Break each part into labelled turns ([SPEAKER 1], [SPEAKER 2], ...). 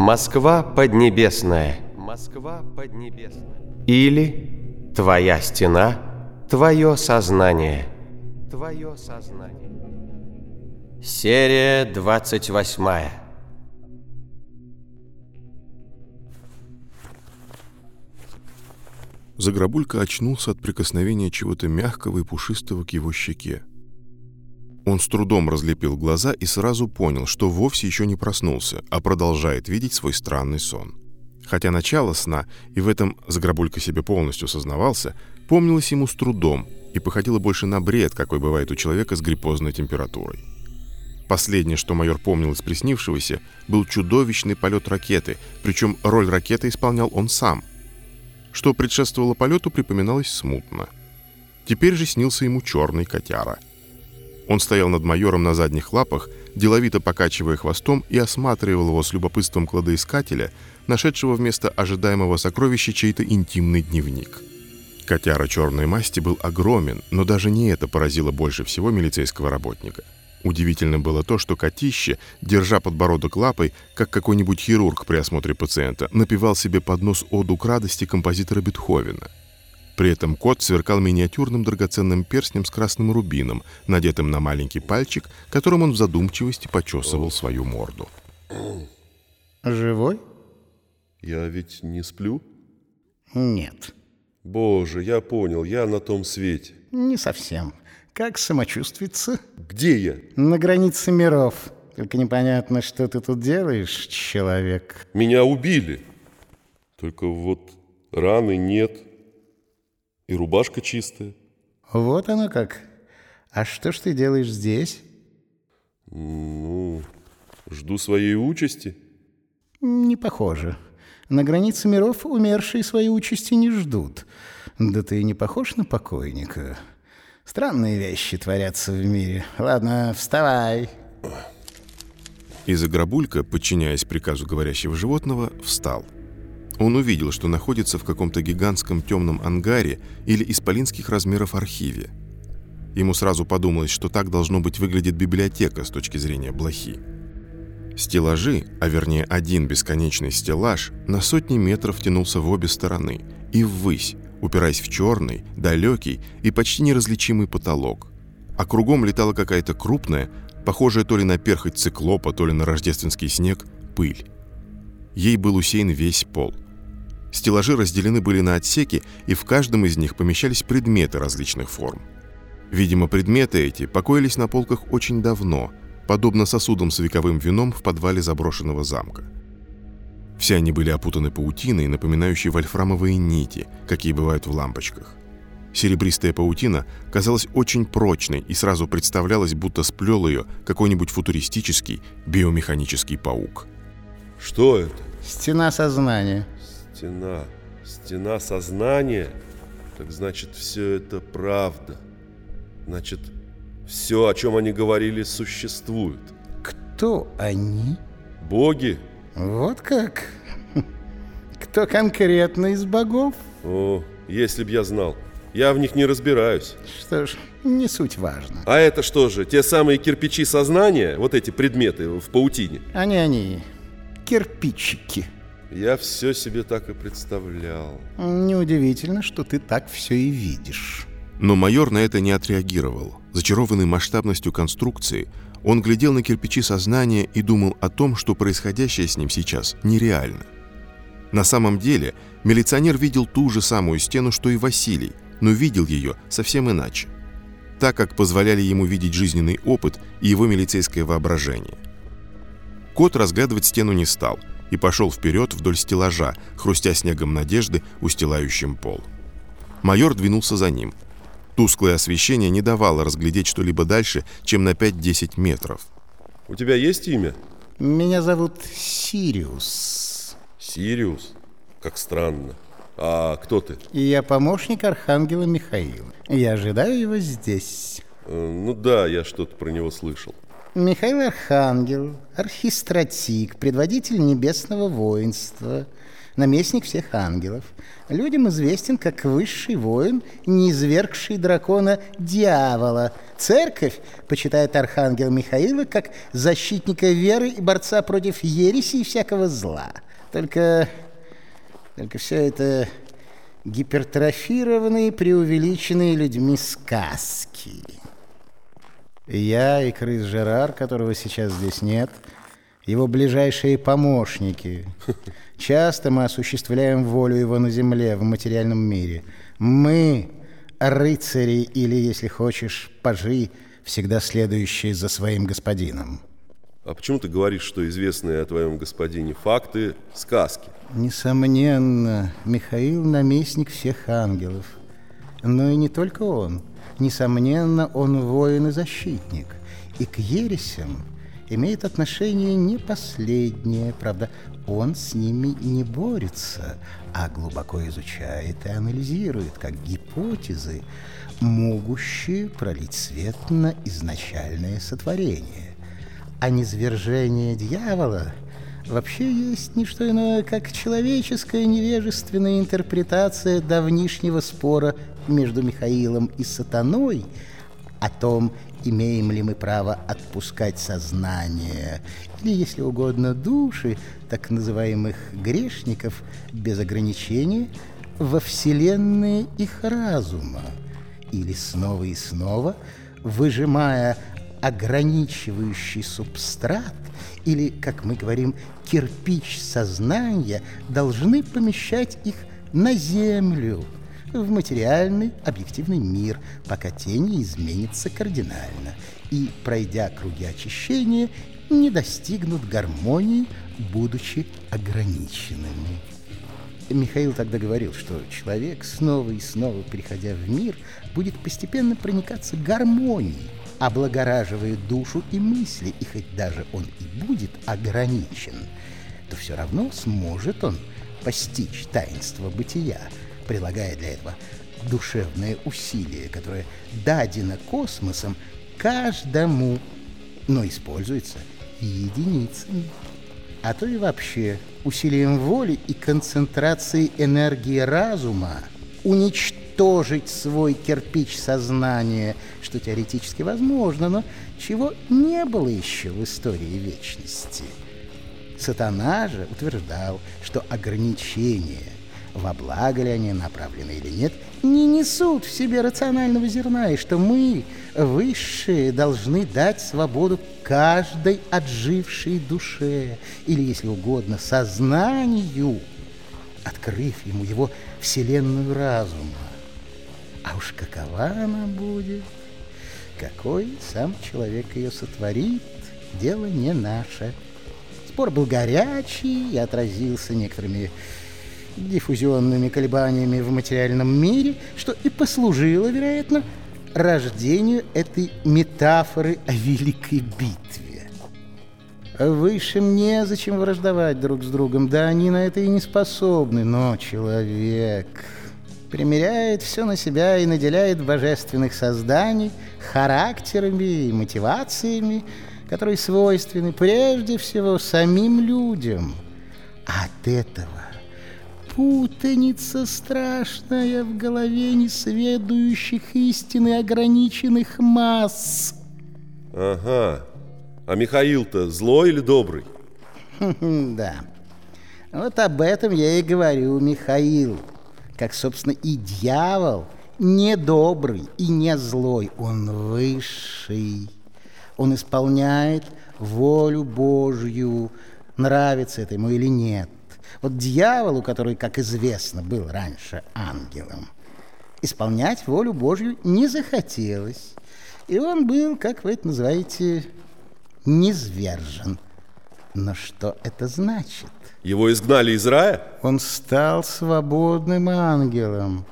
[SPEAKER 1] Москва поднебесная. Москва поднебесная. Или твоя стена, твое сознание. Твое сознание. Серия 28.
[SPEAKER 2] Загробулька очнулся от прикосновения чего-то мягкого и пушистого к его щеке. Он с трудом разлепил глаза и сразу понял, что вовсе еще не проснулся, а продолжает видеть свой странный сон. Хотя начало сна, и в этом Загробулька себе полностью сознавался, помнилось ему с трудом и походило больше на бред, какой бывает у человека с гриппозной температурой. Последнее, что майор помнил из приснившегося, был чудовищный полет ракеты, причем роль ракеты исполнял он сам. Что предшествовало полету, припоминалось смутно. Теперь же снился ему черный котяра – он стоял над майором на задних лапах, деловито покачивая хвостом и осматривал его с любопытством кладоискателя, нашедшего вместо ожидаемого сокровища чей-то интимный дневник. Котяра черной масти был огромен, но даже не это поразило больше всего милицейского работника. Удивительно было то, что котище, держа подбородок лапой, как какой-нибудь хирург при осмотре пациента, напевал себе под нос оду к радости композитора Бетховена – при этом кот сверкал миниатюрным драгоценным перстнем с красным рубином, надетым на маленький пальчик, которым он в задумчивости почесывал свою морду.
[SPEAKER 3] Живой?
[SPEAKER 4] Я ведь не сплю?
[SPEAKER 3] Нет.
[SPEAKER 4] Боже, я понял, я на том свете.
[SPEAKER 3] Не совсем. Как самочувствуется?
[SPEAKER 4] Где я?
[SPEAKER 3] На границе миров. Только непонятно, что ты тут делаешь, человек.
[SPEAKER 4] Меня убили. Только вот раны нет. И рубашка чистая.
[SPEAKER 3] Вот оно как. А что ж ты делаешь здесь?
[SPEAKER 4] Ну, жду своей участи.
[SPEAKER 3] Не похоже. На границе миров умершие своей участи не ждут. Да ты не похож на покойника. Странные вещи творятся в мире. Ладно, вставай.
[SPEAKER 2] Из-за гробулька, подчиняясь приказу говорящего животного, встал. Он увидел, что находится в каком-то гигантском темном ангаре или исполинских размеров архиве. Ему сразу подумалось, что так должно быть выглядит библиотека с точки зрения блохи. Стеллажи, а вернее один бесконечный стеллаж, на сотни метров тянулся в обе стороны и ввысь, упираясь в черный, далекий и почти неразличимый потолок. А кругом летала какая-то крупная, похожая то ли на перхоть циклопа, то ли на рождественский снег, пыль. Ей был усеян весь пол – Стеллажи разделены были на отсеки, и в каждом из них помещались предметы различных форм. Видимо, предметы эти покоились на полках очень давно, подобно сосудам с вековым вином в подвале заброшенного замка. Все они были опутаны паутиной, напоминающей вольфрамовые нити, какие бывают в лампочках. Серебристая паутина казалась очень прочной и сразу представлялась, будто сплел ее какой-нибудь футуристический биомеханический паук.
[SPEAKER 4] Что это?
[SPEAKER 3] Стена сознания.
[SPEAKER 4] Стена. Стена сознания? Так значит, все это правда. Значит, все, о чем они говорили, существует.
[SPEAKER 3] Кто они?
[SPEAKER 4] Боги.
[SPEAKER 3] Вот как? Кто конкретно из богов?
[SPEAKER 4] О, если б я знал. Я в них не разбираюсь.
[SPEAKER 3] Что ж, не суть важно.
[SPEAKER 4] А это что же, те самые кирпичи сознания, вот эти предметы в паутине?
[SPEAKER 3] Они-они, кирпичики.
[SPEAKER 4] Я все себе так и представлял.
[SPEAKER 3] Неудивительно, что ты так все и видишь.
[SPEAKER 2] Но майор на это не отреагировал. Зачарованный масштабностью конструкции, он глядел на кирпичи сознания и думал о том, что происходящее с ним сейчас нереально. На самом деле, милиционер видел ту же самую стену, что и Василий, но видел ее совсем иначе. Так, как позволяли ему видеть жизненный опыт и его милицейское воображение. Кот разглядывать стену не стал – и пошел вперед вдоль стеллажа, хрустя снегом надежды, устилающим пол. Майор двинулся за ним. Тусклое освещение не давало разглядеть что-либо дальше, чем на 5-10 метров.
[SPEAKER 4] «У тебя есть имя?»
[SPEAKER 3] «Меня зовут Сириус».
[SPEAKER 4] «Сириус? Как странно. А кто ты?»
[SPEAKER 3] «Я помощник Архангела Михаила. Я ожидаю его здесь».
[SPEAKER 4] Э, «Ну да, я что-то про него слышал».
[SPEAKER 3] Михаил Архангел, архистратик, предводитель небесного воинства. наместник всех ангелов. Людям известен как высший воин, низвергший дракона дьявола. Церковь почитает архангела Михаила как защитника веры и борца против ереси и всякого зла. Только, только все это гипертрофированные, преувеличенные людьми сказки. Я и крыс Жерар, которого сейчас здесь нет, его ближайшие помощники. Часто мы осуществляем волю его на земле, в материальном мире. Мы, рыцари или, если хочешь, пажи, всегда следующие за своим господином.
[SPEAKER 4] А почему ты говоришь, что известные о твоем господине факты – сказки?
[SPEAKER 3] Несомненно, Михаил – наместник всех ангелов. Но и не только он. Несомненно, он воин и защитник. И к ересям имеет отношение не последнее. Правда, он с ними не борется, а глубоко изучает и анализирует, как гипотезы, могущие пролить свет на изначальное сотворение а низвержение дьявола вообще есть не что иное, как человеческая невежественная интерпретация давнишнего спора между Михаилом и сатаной о том, имеем ли мы право отпускать сознание, или, если угодно, души так называемых грешников без ограничения во вселенные их разума, или снова и снова, выжимая ограничивающий субстрат или, как мы говорим, кирпич сознания должны помещать их на землю, в материальный объективный мир, пока те не изменятся кардинально и, пройдя круги очищения, не достигнут гармонии, будучи ограниченными. Михаил тогда говорил, что человек, снова и снова приходя в мир, будет постепенно проникаться гармонией, облагораживает душу и мысли, и хоть даже он и будет ограничен, то все равно сможет он постичь таинство бытия, прилагая для этого душевное усилие, которое дадено космосом каждому, но используется единицами, а то и вообще усилием воли и концентрации энергии разума уничтожить уничтожить свой кирпич сознания, что теоретически возможно, но чего не было еще в истории вечности. Сатана же утверждал, что ограничения, во благо ли они направлены или нет, не несут в себе рационального зерна, и что мы, высшие, должны дать свободу каждой отжившей душе, или, если угодно, сознанию, открыв ему его вселенную разума. А уж какова она будет, какой сам человек ее сотворит, дело не наше. Спор был горячий и отразился некоторыми диффузионными колебаниями в материальном мире, что и послужило, вероятно, рождению этой метафоры о великой битве. Высшим незачем враждовать друг с другом, да они на это и не способны, но человек примеряет все на себя и наделяет божественных созданий характерами и мотивациями, которые свойственны прежде всего самим людям. От этого путаница страшная в голове несведущих истины ограниченных масс.
[SPEAKER 4] Ага. А Михаил-то злой или добрый?
[SPEAKER 3] Да. Вот об этом я и говорю, Михаил как, собственно, и дьявол, не добрый и не злой, он высший. Он исполняет волю Божью, нравится это ему или нет. Вот дьяволу, который, как известно, был раньше ангелом, исполнять волю Божью не захотелось. И он был, как вы это называете, низвержен. Но что это значит?
[SPEAKER 4] Его изгнали из рая?
[SPEAKER 3] Он стал свободным ангелом.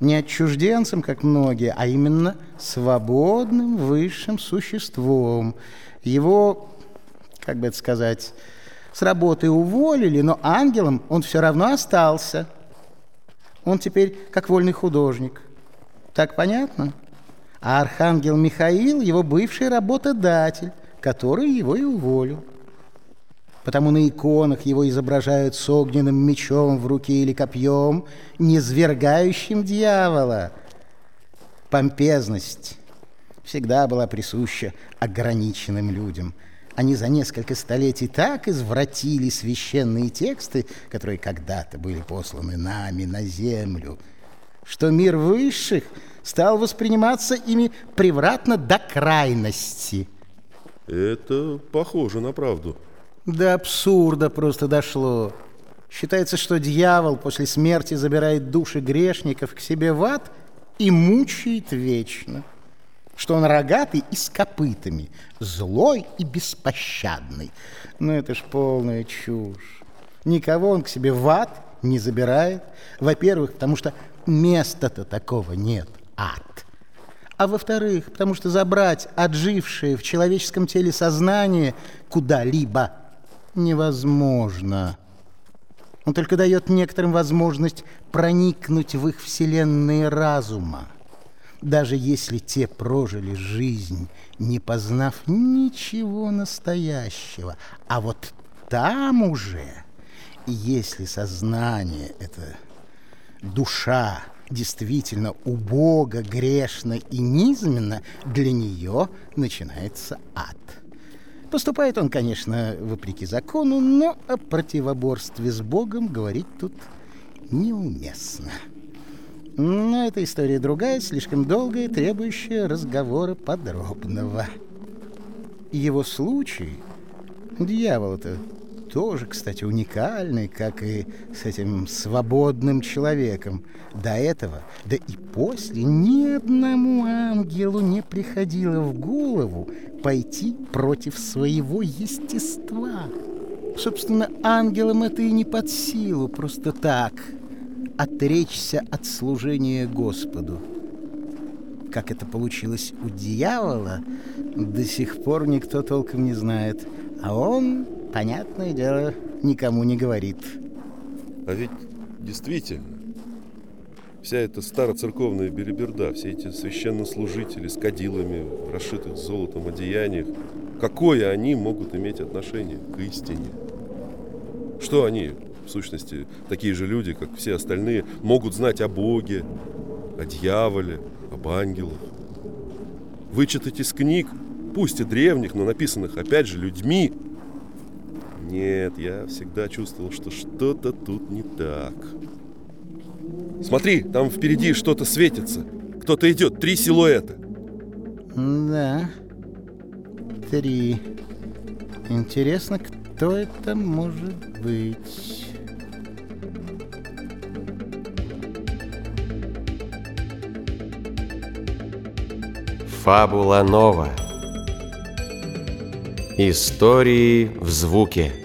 [SPEAKER 3] Не отчужденцем, как многие, а именно свободным высшим существом. Его, как бы это сказать, с работы уволили, но ангелом он все равно остался. Он теперь как вольный художник. Так понятно? А архангел Михаил – его бывший работодатель, который его и уволил. Потому на иконах его изображают с огненным мечом в руке или копьем, низвергающим дьявола. Помпезность всегда была присуща ограниченным людям. Они за несколько столетий так извратили священные тексты, которые когда-то были посланы нами на землю, что мир высших стал восприниматься ими превратно до крайности.
[SPEAKER 4] Это похоже на правду.
[SPEAKER 3] До абсурда просто дошло. Считается, что дьявол после смерти забирает души грешников к себе в ад и мучает вечно. Что он рогатый и с копытами, злой и беспощадный. Но это ж полная чушь. Никого он к себе в ад не забирает. Во-первых, потому что места-то такого нет, ад. А во-вторых, потому что забрать отжившее в человеческом теле сознание куда-либо невозможно. Он только дает некоторым возможность проникнуть в их вселенные разума. Даже если те прожили жизнь, не познав ничего настоящего. А вот там уже, если сознание — это душа, действительно убого, грешно и низменно, для нее начинается ад. Поступает он, конечно, вопреки закону, но о противоборстве с Богом говорить тут неуместно. Но эта история другая, слишком долгая, требующая разговора подробного. Его случай, дьявол-то тоже, кстати, уникальный, как и с этим свободным человеком. До этого, да и после, ни одному ангелу не приходило в голову пойти против своего естества. Собственно, ангелам это и не под силу просто так отречься от служения Господу. Как это получилось у дьявола, до сих пор никто толком не знает. А он понятное дело, никому не говорит.
[SPEAKER 4] А ведь действительно, вся эта староцерковная береберда, все эти священнослужители с кадилами, расшитых золотом одеяниях, какое они могут иметь отношение к истине? Что они, в сущности, такие же люди, как все остальные, могут знать о Боге, о дьяволе, об ангелах? Вычитать из книг, пусть и древних, но написанных, опять же, людьми – нет, я всегда чувствовал, что что-то тут не так. Смотри, там впереди что-то светится. Кто-то идет, три силуэта.
[SPEAKER 3] Да, три. Интересно, кто это может быть?
[SPEAKER 1] Фабула Нова. Истории в звуке.